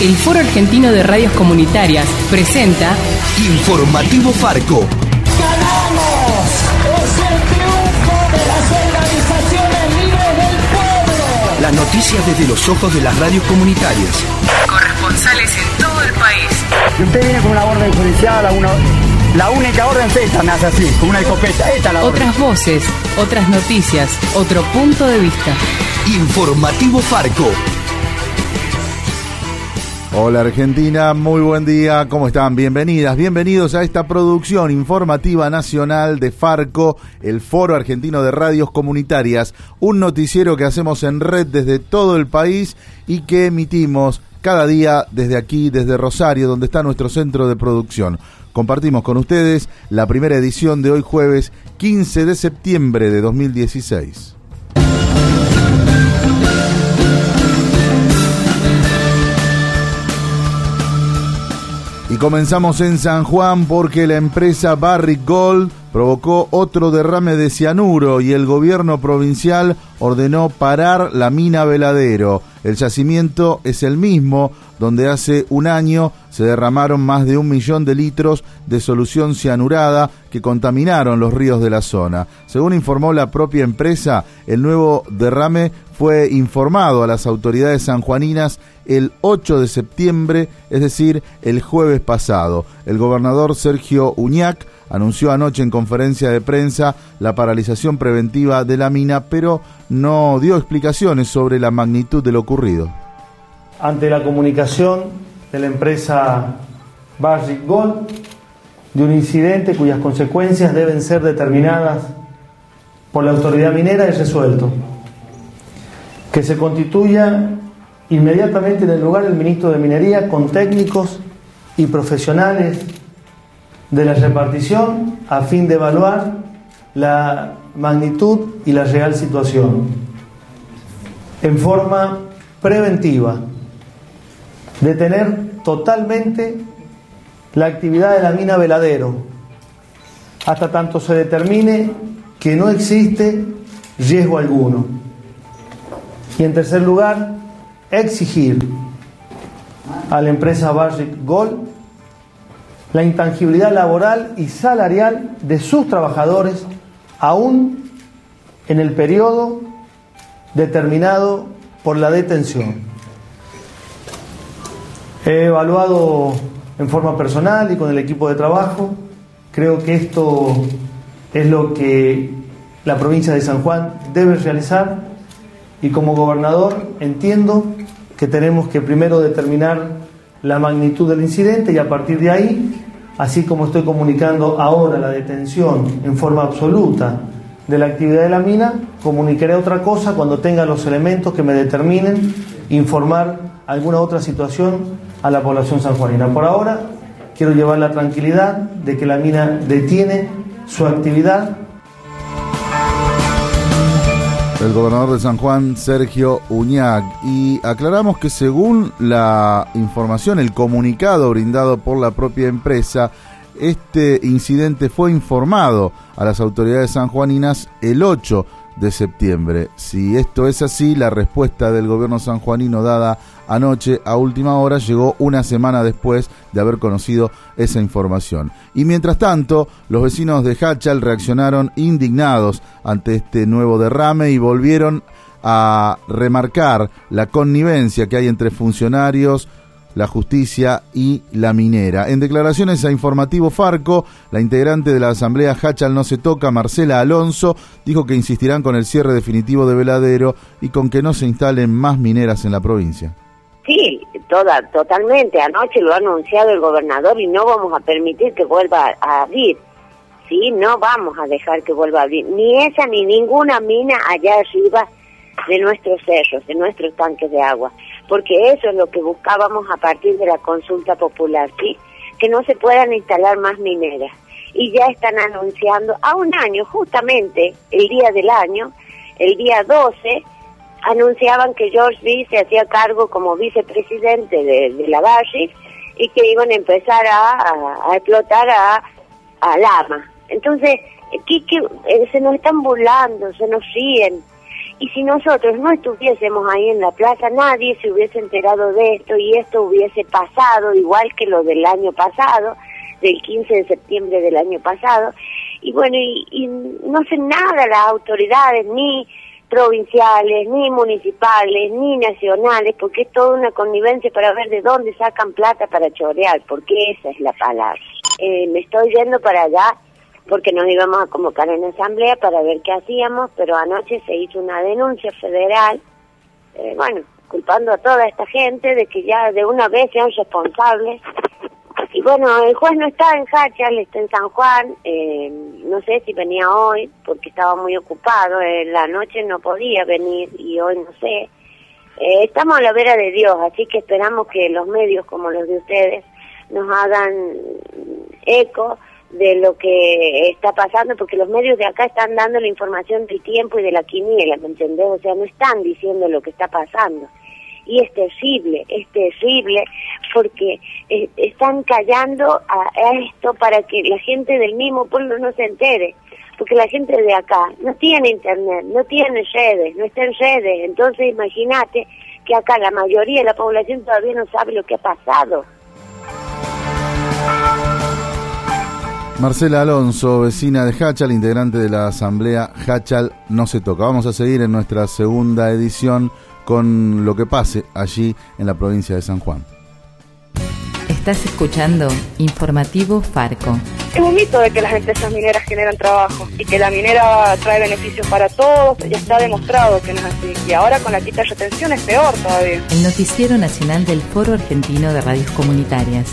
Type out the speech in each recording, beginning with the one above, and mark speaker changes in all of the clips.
Speaker 1: el Foro Argentino de Radios Comunitarias presenta
Speaker 2: Informativo Farco.
Speaker 3: ¡Ganamos! ¡Es el triunfo de las organizaciones libres del pueblo!
Speaker 2: Las noticias desde los ojos de las radios comunitarias.
Speaker 1: Corresponsales en todo el país.
Speaker 4: Y usted viene con una orden judicial, a una, la única orden es esta, me hace así, con una escopeta. Esta es la orden.
Speaker 1: Otras voces, otras noticias, otro punto de vista.
Speaker 2: Informativo Farco.
Speaker 5: Hola Argentina, muy buen día, ¿cómo están? Bienvenidas, bienvenidos a esta producción informativa nacional de Farco, el Foro Argentino de Radios Comunitarias, un noticiero que hacemos en red desde todo el país y que emitimos cada día desde aquí, desde Rosario, donde está nuestro centro de producción. Compartimos con ustedes la primera edición de hoy jueves 15 de septiembre de 2016. Y comenzamos en San Juan porque la empresa Barrick Gold provocó otro derrame de cianuro y el gobierno provincial ordenó parar la mina Veladero. El yacimiento es el mismo donde hace un año se derramaron más de un millón de litros de solución cianurada que contaminaron los ríos de la zona. Según informó la propia empresa, el nuevo derrame fue informado a las autoridades sanjuaninas el 8 de septiembre, es decir, el jueves pasado. El gobernador Sergio Uñac anunció anoche en conferencia de prensa la paralización preventiva de la mina, pero no dio explicaciones sobre la magnitud de lo ocurrido.
Speaker 6: Ante la comunicación de la empresa Barrick Gold de un incidente cuyas consecuencias deben ser determinadas por la autoridad minera es resuelto. Que se constituya inmediatamente en el lugar el ministro de Minería con técnicos y profesionales de la repartición a fin de evaluar la magnitud y la real situación en forma preventiva, detener totalmente la actividad de la mina veladero hasta tanto se determine que no existe riesgo alguno. Y en tercer lugar, exigir a la empresa Barrick Gold la intangibilidad laboral y salarial de sus trabajadores aún en el periodo determinado por la detención. He evaluado en forma personal y con el equipo de trabajo, creo que esto es lo que la provincia de San Juan debe realizar y como gobernador entiendo que tenemos que primero determinar la magnitud del incidente y a partir de ahí, así como estoy comunicando ahora la detención en forma absoluta de la actividad de la mina, comunicaré otra cosa cuando tenga los elementos que me determinen informar alguna otra situación a la población sanjuanina. Por ahora, quiero llevar la tranquilidad de que la mina detiene su actividad
Speaker 5: el gobernador de San Juan, Sergio Uñac. Y aclaramos que según la información, el comunicado brindado por la propia empresa, este incidente fue informado a las autoridades sanjuaninas el 8 de septiembre. Si esto es así, la respuesta del gobierno sanjuanino dada anoche a última hora llegó una semana después de haber conocido esa información. Y mientras tanto, los vecinos de Hachal reaccionaron indignados ante este nuevo derrame y volvieron a remarcar la connivencia que hay entre funcionarios, la justicia y la minera. En declaraciones a Informativo Farco, la integrante de la Asamblea Hachal No Se Toca, Marcela Alonso, dijo que insistirán con el cierre definitivo de Veladero y con que no se instalen más mineras en la provincia.
Speaker 7: Sí, toda, totalmente. Anoche lo ha anunciado el gobernador y no vamos a permitir que vuelva a abrir. Sí, no vamos a dejar que vuelva a abrir. Ni esa ni ninguna mina allá arriba de nuestros cerros, de nuestros tanques de agua porque eso es lo que buscábamos a partir de la consulta popular, ¿sí? Que no se puedan instalar más mineras. Y ya están anunciando a un año, justamente el día del año, el día 12, anunciaban que George B. se hacía cargo como vicepresidente de, la Barrick y que iban a empezar a, explotar a, a Lama. Entonces, ¿qué, qué, eh, se nos están burlando, se nos ríen Y si nosotros no estuviésemos ahí en la plaza, nadie se hubiese enterado de esto y esto hubiese pasado igual que lo del año pasado, del 15 de septiembre del año pasado. Y bueno, y, y no hacen nada las autoridades, ni provinciales, ni municipales, ni nacionales, porque es toda una connivencia para ver de dónde sacan plata para chorear, porque esa es la palabra. Eh, me estoy yendo para allá porque nos íbamos a convocar en asamblea para ver qué hacíamos, pero anoche se hizo una denuncia federal, eh, bueno, culpando a toda esta gente de que ya de una vez sean responsables. Y bueno, el juez no está en Hachal, está en San Juan, eh, no sé si venía hoy, porque estaba muy ocupado, en la noche no podía venir y hoy no sé. Eh, estamos a la vera de Dios, así que esperamos que los medios como los de ustedes nos hagan eco de lo que está pasando, porque los medios de acá están dando la información del tiempo y de la quiniela, ¿me entendés? O sea, no están diciendo lo que está pasando. Y es terrible, es terrible, porque eh, están callando a, a esto para que la gente del mismo pueblo no se entere, porque la gente de acá no tiene internet, no tiene redes, no está en redes, entonces imagínate que acá la mayoría de la población todavía no sabe lo que ha pasado.
Speaker 5: Marcela Alonso, vecina de Hachal, integrante de la asamblea Hachal No se toca. Vamos a seguir en nuestra segunda edición con lo que pase allí en la provincia de San Juan.
Speaker 1: Estás escuchando Informativo Farco.
Speaker 8: Es un mito de que las empresas mineras generan trabajo y que la minera trae beneficios para todos, ya está demostrado que no es así. Y ahora con la quita de retención es peor todavía.
Speaker 1: El noticiero nacional del Foro Argentino de Radios Comunitarias.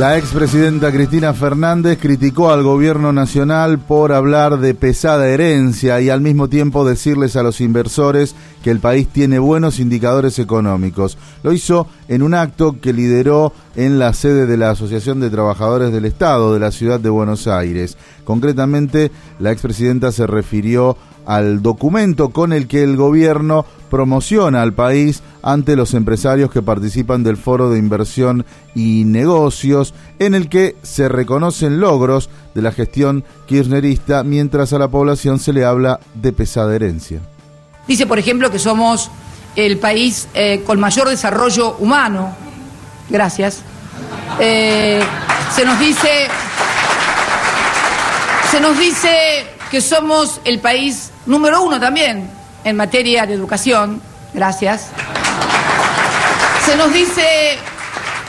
Speaker 5: La expresidenta Cristina Fernández criticó al gobierno nacional por hablar de pesada herencia y al mismo tiempo decirles a los inversores que el país tiene buenos indicadores económicos. Lo hizo en un acto que lideró en la sede de la Asociación de Trabajadores del Estado de la ciudad de Buenos Aires. Concretamente, la expresidenta se refirió al documento con el que el gobierno promociona al país ante los empresarios que participan del Foro de Inversión y Negocios, en el que se reconocen logros de la gestión kirchnerista, mientras a la población se le habla de pesada herencia.
Speaker 9: Dice, por ejemplo, que somos el país eh, con mayor desarrollo humano. Gracias. Eh, se nos dice. Se nos dice que somos el país número uno también en materia de educación. Gracias. Se nos dice,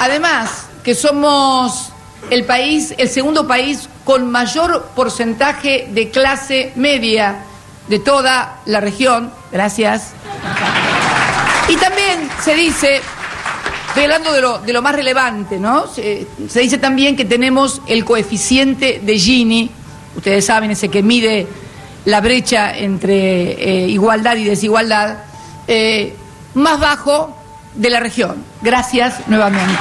Speaker 9: además, que somos el país, el segundo país con mayor porcentaje de clase media de toda la región. Gracias. Y también se dice, estoy hablando de lo, de lo más relevante, ¿no? Se, se dice también que tenemos el coeficiente de Gini, ustedes saben, ese que mide la brecha entre eh, igualdad y desigualdad, eh, más bajo de la región. Gracias nuevamente.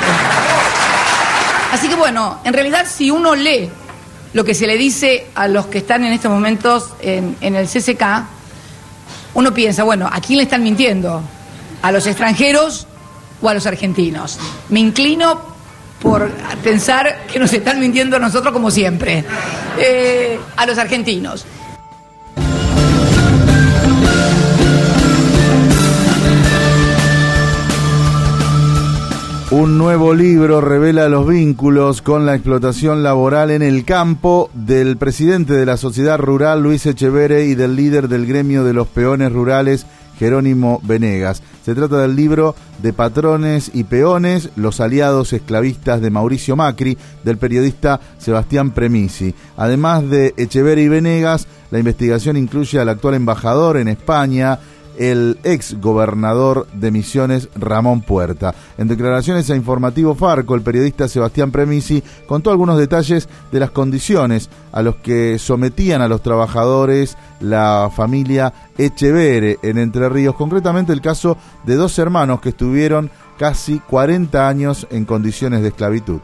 Speaker 9: Así que bueno, en realidad si uno lee lo que se le dice a los que están en estos momentos en, en el CCK, uno piensa, bueno, ¿a quién le están mintiendo? ¿A los extranjeros o a los argentinos? Me inclino por pensar que nos están mintiendo a nosotros como siempre, eh, a los argentinos.
Speaker 5: Un nuevo libro revela los vínculos con la explotación laboral en el campo del presidente de la sociedad rural, Luis Echevere, y del líder del gremio de los peones rurales, Jerónimo Venegas. Se trata del libro de Patrones y Peones, los aliados esclavistas de Mauricio Macri, del periodista Sebastián Premisi. Además de Echevere y Venegas, la investigación incluye al actual embajador en España, el ex gobernador de Misiones, Ramón Puerta. En declaraciones a Informativo Farco, el periodista Sebastián Premisi contó algunos detalles de las condiciones a los que sometían a los trabajadores la familia Echevere en Entre Ríos, concretamente el caso de dos hermanos que estuvieron casi 40 años en condiciones de esclavitud.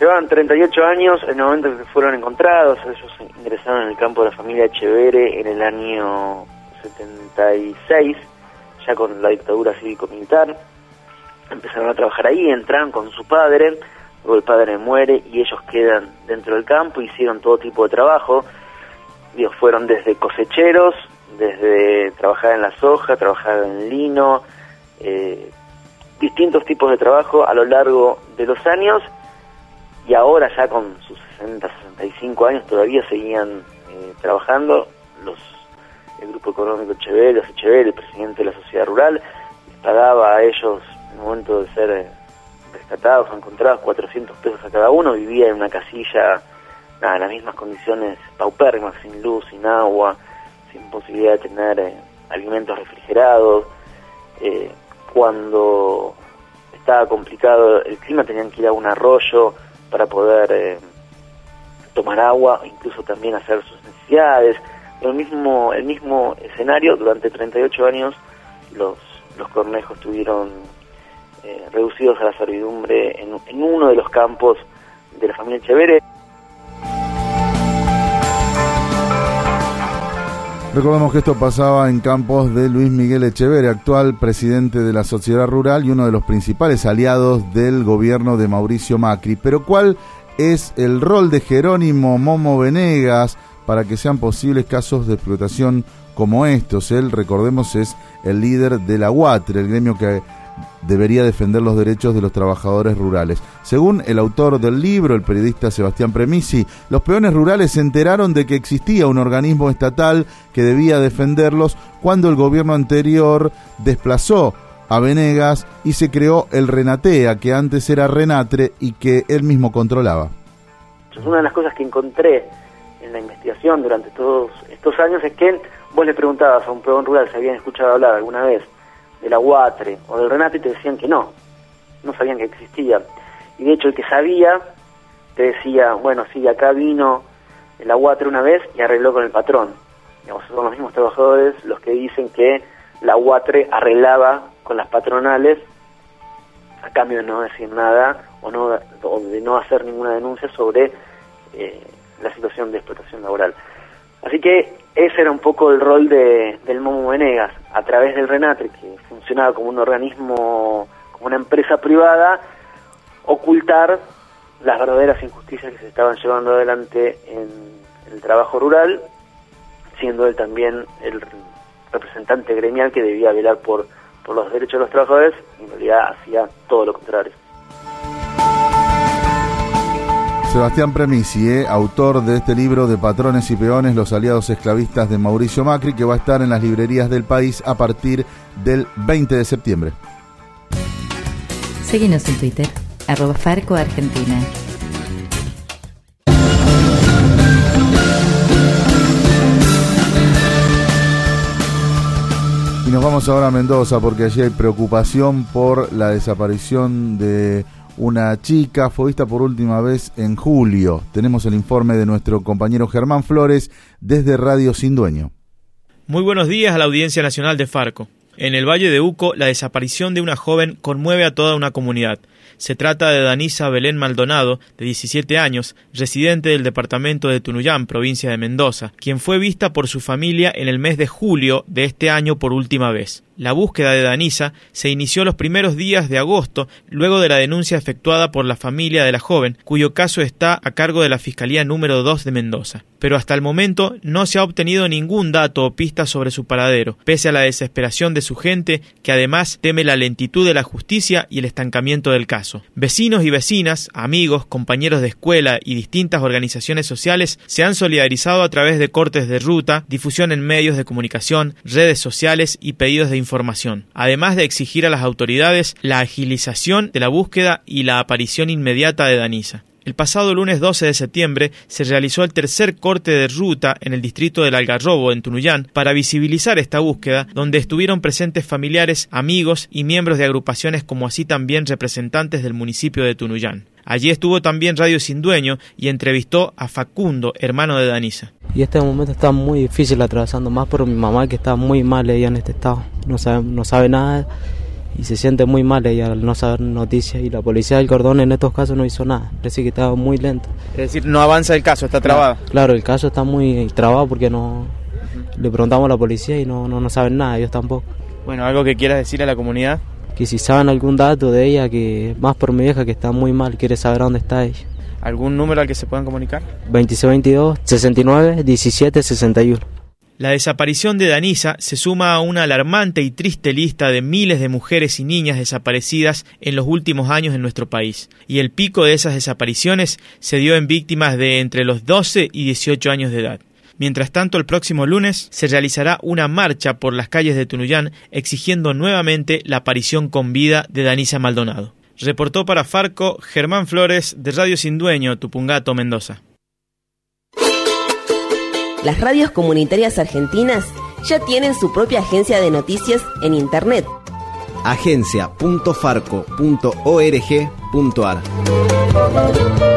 Speaker 10: Llevaban 38 años en el momento que fueron encontrados, ellos ingresaron en el campo de la familia Echevere en el año 76, ya con la dictadura cívico-militar. Empezaron a trabajar ahí, entraron con su padre, luego el padre muere y ellos quedan dentro del campo, hicieron todo tipo de trabajo, Dios, fueron desde cosecheros, desde trabajar en la soja, trabajar en lino, eh, distintos tipos de trabajo a lo largo de los años y ahora ya con sus 60, 65 años todavía seguían eh, trabajando los el grupo económico Echeverri, los Echeverri, el presidente de la sociedad rural, pagaba a ellos en el momento de ser eh, rescatados encontrados 400 pesos a cada uno, vivía en una casilla nada, en las mismas condiciones paupérrimas, sin luz, sin agua, sin posibilidad de tener eh, alimentos refrigerados. Eh, cuando estaba complicado el clima tenían que ir a un arroyo para poder tomar agua, incluso también hacer sus necesidades. El mismo, el mismo escenario, durante 38 años los, los cornejos estuvieron reducidos a la servidumbre en, uno de los campos de la familia Echeverre.
Speaker 5: Recordemos que esto pasaba en campos de Luis Miguel Echeverri, actual presidente de la sociedad rural y uno de los principales aliados del gobierno de Mauricio Macri. Pero ¿cuál es el rol de Jerónimo Momo Venegas para que sean posibles casos de explotación como estos? Él, recordemos, es el líder de la UATRE, el gremio que debería defender los derechos de los trabajadores rurales. Según el autor del libro, el periodista Sebastián Premisi, los peones rurales se enteraron de que existía un organismo estatal que debía defenderlos cuando el gobierno anterior desplazó a Venegas y se creó el Renatea, que antes era Renatre y que él mismo controlaba.
Speaker 10: Una de las cosas que encontré la investigación durante todos estos años es que vos le preguntabas a un peón rural si habían escuchado hablar alguna vez del Aguatre o del Renato y te decían que no, no sabían que existía. Y de hecho el que sabía te decía, bueno, sí, acá vino el Aguatre una vez y arregló con el patrón. Digamos, son los mismos trabajadores los que dicen que la Aguatre arreglaba con las patronales a cambio de no decir nada o, no, de no hacer ninguna denuncia sobre eh, la situación de explotación laboral. Así que ese era un poco el rol de, del Momo Venegas, a través del Renatre, que funcionaba como un organismo, como una empresa privada, ocultar las verdaderas injusticias que se estaban llevando adelante en, el trabajo rural, siendo él también el representante gremial que debía velar por, por los derechos de los trabajadores, y en realidad hacía todo lo contrario.
Speaker 5: Sebastián Premisi, eh, autor de este libro de Patrones y Peones, los aliados esclavistas de Mauricio Macri, que va a estar en las librerías del país a partir del 20 de septiembre.
Speaker 11: Seguimos en Twitter, arroba Farco Argentina.
Speaker 5: Y nos vamos ahora a Mendoza porque allí hay preocupación por la desaparición de una chica fue vista por última vez en julio. Tenemos el informe de nuestro compañero Germán Flores desde Radio Sin Dueño.
Speaker 12: Muy buenos días a la Audiencia Nacional de Farco. En el Valle de Uco, la desaparición de una joven conmueve a toda una comunidad. Se trata de Danisa Belén Maldonado, de 17 años, residente del departamento de Tunuyán, provincia de Mendoza, quien fue vista por su familia en el mes de julio de este año por última vez. La búsqueda de Danisa se inició los primeros días de agosto, luego de la denuncia efectuada por la familia de la joven, cuyo caso está a cargo de la Fiscalía número 2 de Mendoza. Pero hasta el momento no se ha obtenido ningún dato o pista sobre su paradero, pese a la desesperación de su gente, que además teme la lentitud de la justicia y el estancamiento del caso. Vecinos y vecinas, amigos, compañeros de escuela y distintas organizaciones sociales se han solidarizado a través de cortes de ruta, difusión en medios de comunicación, redes sociales y pedidos de información, además de exigir a las autoridades la agilización de la búsqueda y la aparición inmediata de Danisa. El pasado lunes 12 de septiembre se realizó el tercer corte de ruta en el distrito del Algarrobo, en Tunuyán, para visibilizar esta búsqueda, donde estuvieron presentes familiares, amigos y miembros de agrupaciones como así también representantes del municipio de Tunuyán. Allí estuvo también Radio Sin Dueño y entrevistó a Facundo, hermano de Danisa.
Speaker 13: Y este momento está muy difícil atravesando, más por mi mamá que está muy mal ella en este estado. No sabe, no sabe nada y se siente muy mal ella al no saber noticias y la policía del cordón en estos casos no hizo nada, parece que estaba muy lento.
Speaker 12: Es decir, no avanza el caso, está trabado.
Speaker 13: Claro, el caso está muy trabado porque no le preguntamos a la policía y no, no, no saben nada, ellos tampoco.
Speaker 12: Bueno, algo que quieras decir a la comunidad.
Speaker 13: Que si saben algún dato de ella, que más por mi vieja que está muy mal, quiere saber dónde está ella.
Speaker 12: ¿Algún número al que se puedan comunicar?
Speaker 13: 2622 69 17 61.
Speaker 12: La desaparición de Danisa se suma a una alarmante y triste lista de miles de mujeres y niñas desaparecidas en los últimos años en nuestro país, y el pico de esas desapariciones se dio en víctimas de entre los 12 y 18 años de edad. Mientras tanto, el próximo lunes se realizará una marcha por las calles de Tunuyán exigiendo nuevamente la aparición con vida de Danisa Maldonado. Reportó para Farco Germán Flores de Radio Sin Dueño, Tupungato, Mendoza.
Speaker 14: Las radios comunitarias argentinas ya tienen su propia agencia de noticias en Internet.
Speaker 2: agencia.farco.org.ar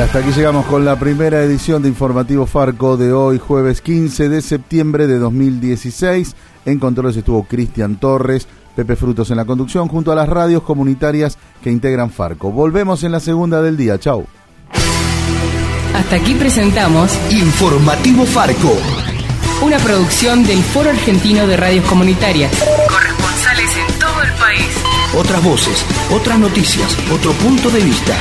Speaker 5: hasta aquí llegamos con la primera edición de Informativo Farco de hoy, jueves 15 de septiembre de 2016. En controles estuvo Cristian Torres, Pepe Frutos en la conducción, junto a las radios comunitarias que integran Farco. Volvemos en la segunda del día. Chau.
Speaker 1: Hasta aquí presentamos
Speaker 2: Informativo Farco.
Speaker 1: una producción del Foro Argentino de Radios Comunitarias. Corresponsales en todo el país.
Speaker 2: Otras voces, otras noticias, otro punto de vista.